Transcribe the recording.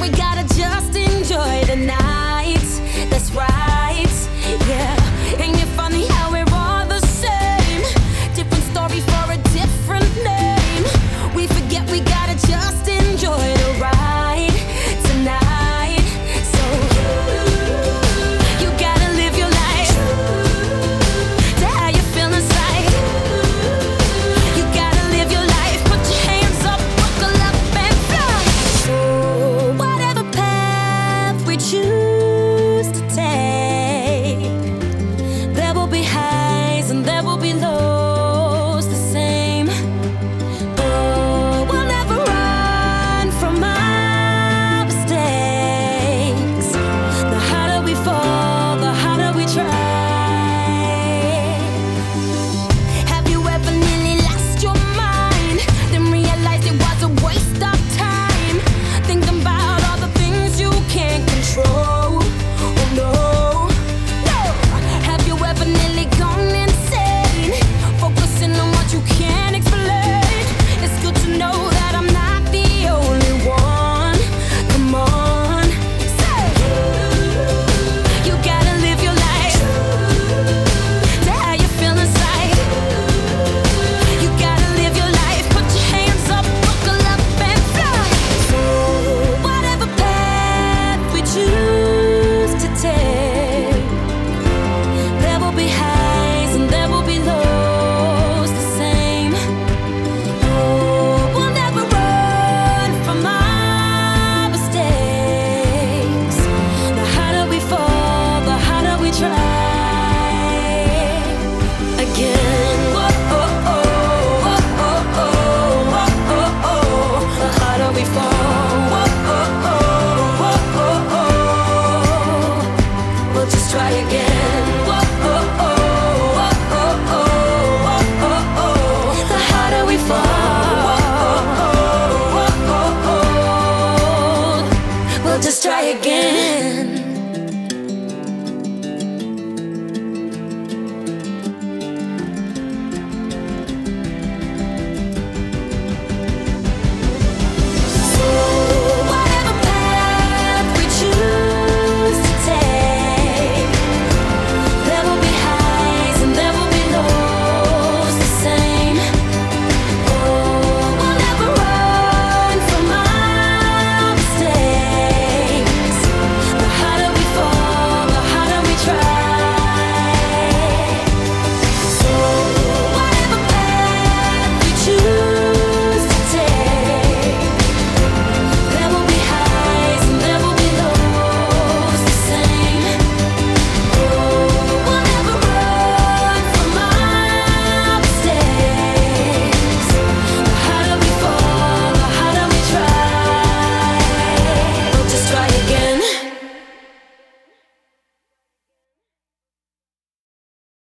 we gotta Let's try again.